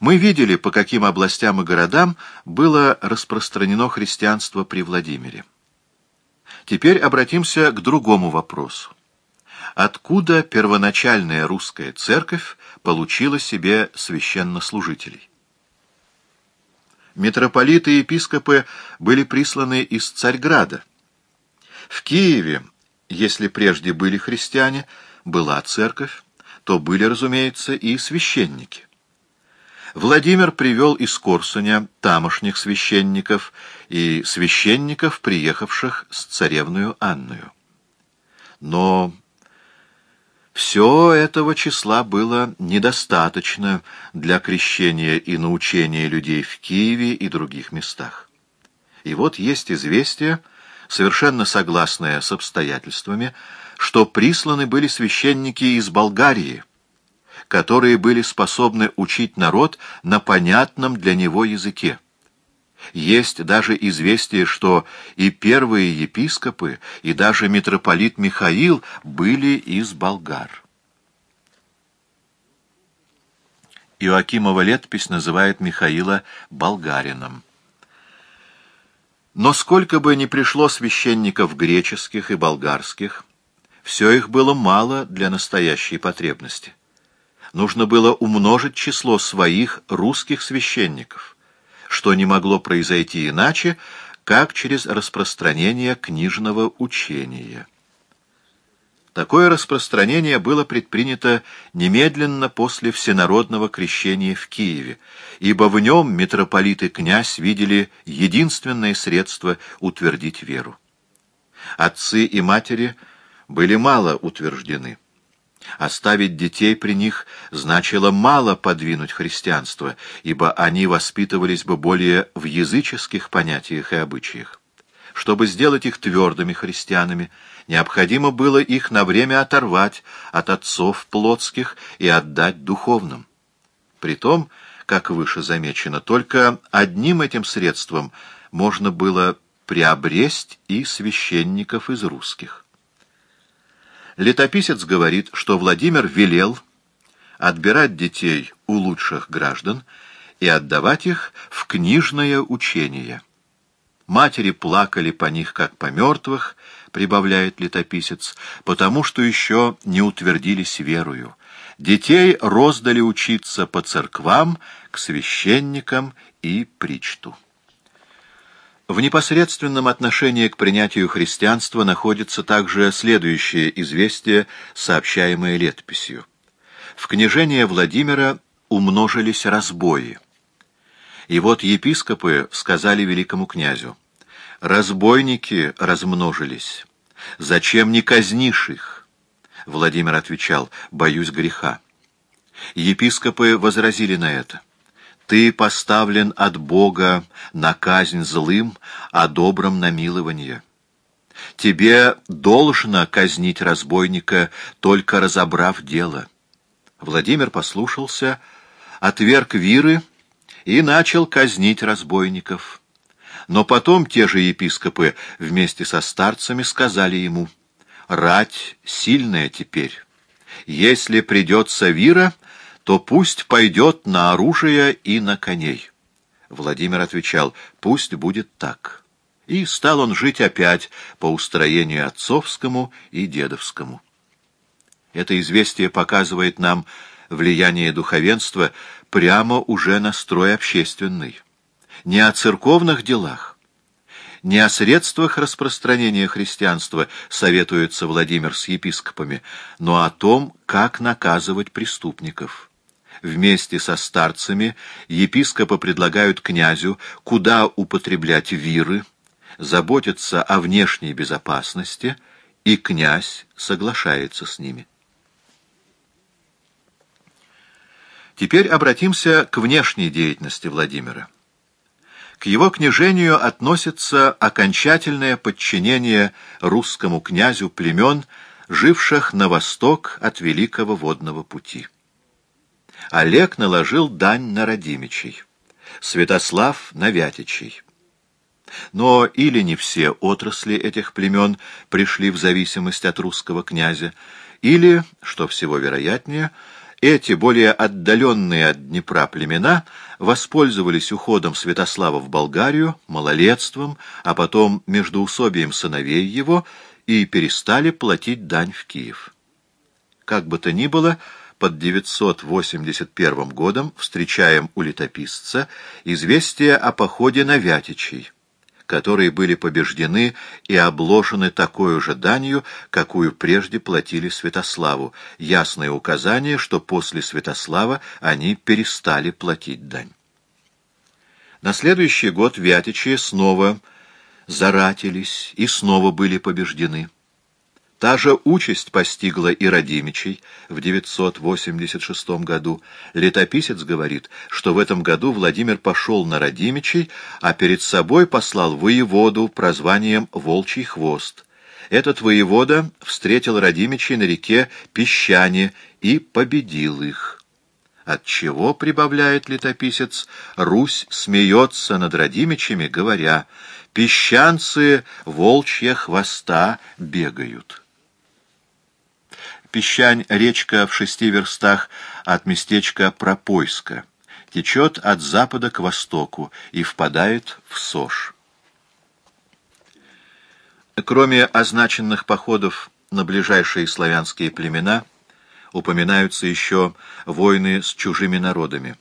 Мы видели, по каким областям и городам было распространено христианство при Владимире. Теперь обратимся к другому вопросу. Откуда первоначальная русская церковь получила себе священнослужителей? Митрополиты и епископы были присланы из Царьграда. В Киеве, если прежде были христиане, была церковь, то были, разумеется, и священники. Владимир привел из Корсуня тамошних священников и священников, приехавших с царевную Анную. Но все этого числа было недостаточно для крещения и научения людей в Киеве и других местах. И вот есть известие, совершенно согласное с обстоятельствами, что присланы были священники из Болгарии, которые были способны учить народ на понятном для него языке. Есть даже известие, что и первые епископы, и даже митрополит Михаил были из болгар. Иоакимова летопись называет Михаила болгарином. Но сколько бы ни пришло священников греческих и болгарских, все их было мало для настоящей потребности нужно было умножить число своих русских священников, что не могло произойти иначе, как через распространение книжного учения. Такое распространение было предпринято немедленно после всенародного крещения в Киеве, ибо в нем митрополит и князь видели единственное средство утвердить веру. Отцы и матери были мало утверждены. Оставить детей при них значило мало подвинуть христианство, ибо они воспитывались бы более в языческих понятиях и обычаях. Чтобы сделать их твердыми христианами, необходимо было их на время оторвать от отцов плотских и отдать духовным. Притом, как выше замечено, только одним этим средством можно было приобресть и священников из русских. Летописец говорит, что Владимир велел отбирать детей у лучших граждан и отдавать их в книжное учение. Матери плакали по них, как по мертвых, прибавляет летописец, потому что еще не утвердились верою. Детей роздали учиться по церквам, к священникам и причту. В непосредственном отношении к принятию христианства находится также следующее известие, сообщаемое летописью. В княжение Владимира умножились разбои. И вот епископы сказали великому князю, «Разбойники размножились. Зачем не казнишь их?» Владимир отвечал, «Боюсь греха». Епископы возразили на это. Ты поставлен от Бога на казнь злым, а добрым на милование. Тебе должно казнить разбойника, только разобрав дело. Владимир послушался, отверг виры и начал казнить разбойников. Но потом те же епископы вместе со старцами сказали ему, «Рать сильная теперь. Если придется вира, то пусть пойдет на оружие и на коней. Владимир отвечал, пусть будет так. И стал он жить опять по устроению отцовскому и дедовскому. Это известие показывает нам влияние духовенства прямо уже на строй общественный. Не о церковных делах, не о средствах распространения христианства советуется Владимир с епископами, но о том, как наказывать преступников. Вместе со старцами епископы предлагают князю, куда употреблять виры, заботиться о внешней безопасности, и князь соглашается с ними. Теперь обратимся к внешней деятельности Владимира. К его княжению относится окончательное подчинение русскому князю племен, живших на восток от Великого водного пути. Олег наложил дань на Радимичей, Святослав — на Вятичей. Но или не все отрасли этих племен пришли в зависимость от русского князя, или, что всего вероятнее, Эти, более отдаленные от Днепра племена, воспользовались уходом Святослава в Болгарию, малолетством, а потом междоусобием сыновей его и перестали платить дань в Киев. Как бы то ни было, под 981 годом встречаем у летописца известие о походе на Вятичей, которые были побеждены и обложены такой же данью, какую прежде платили Святославу, ясное указание, что после Святослава они перестали платить дань. На следующий год Вятичи снова заратились и снова были побеждены. Та же участь постигла и Радимичей в 986 году. Летописец говорит, что в этом году Владимир пошел на Радимичей, а перед собой послал воеводу прозванием «Волчий хвост». Этот воевода встретил Радимичей на реке Песчане и победил их. Отчего, прибавляет летописец, Русь смеется над Радимичами, говоря, «Песчанцы волчья хвоста бегают». Песчань — речка в шести верстах от местечка Пропойска. Течет от запада к востоку и впадает в Сош. Кроме означенных походов на ближайшие славянские племена, упоминаются еще войны с чужими народами,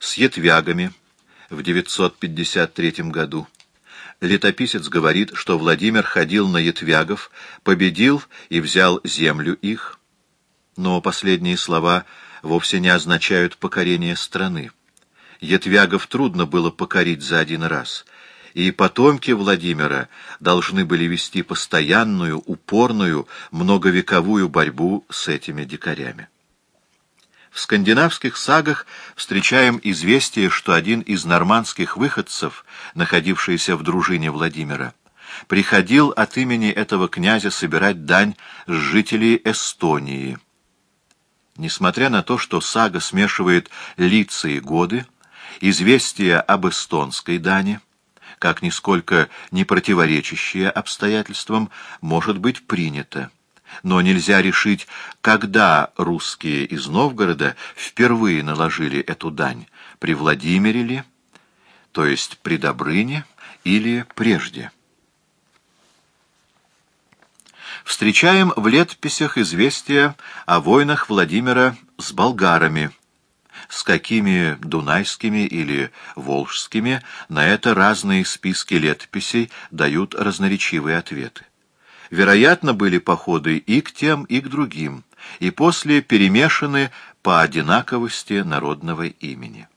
с ятвягами в 953 году. Летописец говорит, что Владимир ходил на ятвягов, победил и взял землю их, но последние слова вовсе не означают покорение страны. Ятвягов трудно было покорить за один раз, и потомки Владимира должны были вести постоянную, упорную, многовековую борьбу с этими дикарями. В скандинавских сагах встречаем известие, что один из нормандских выходцев, находившийся в дружине Владимира, приходил от имени этого князя собирать дань с жителей Эстонии – Несмотря на то, что сага смешивает лица и годы, известие об эстонской дане, как нисколько не противоречащее обстоятельствам, может быть принято. Но нельзя решить, когда русские из Новгорода впервые наложили эту дань, при Владимире ли, то есть при Добрыне, или прежде встречаем в летописях известия о войнах Владимира с болгарами. С какими дунайскими или волжскими на это разные списки летописей дают разноречивые ответы. Вероятно, были походы и к тем, и к другим, и после перемешаны по одинаковости народного имени.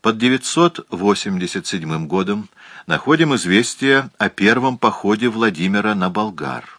Под 987 годом находим известие о первом походе Владимира на Болгар.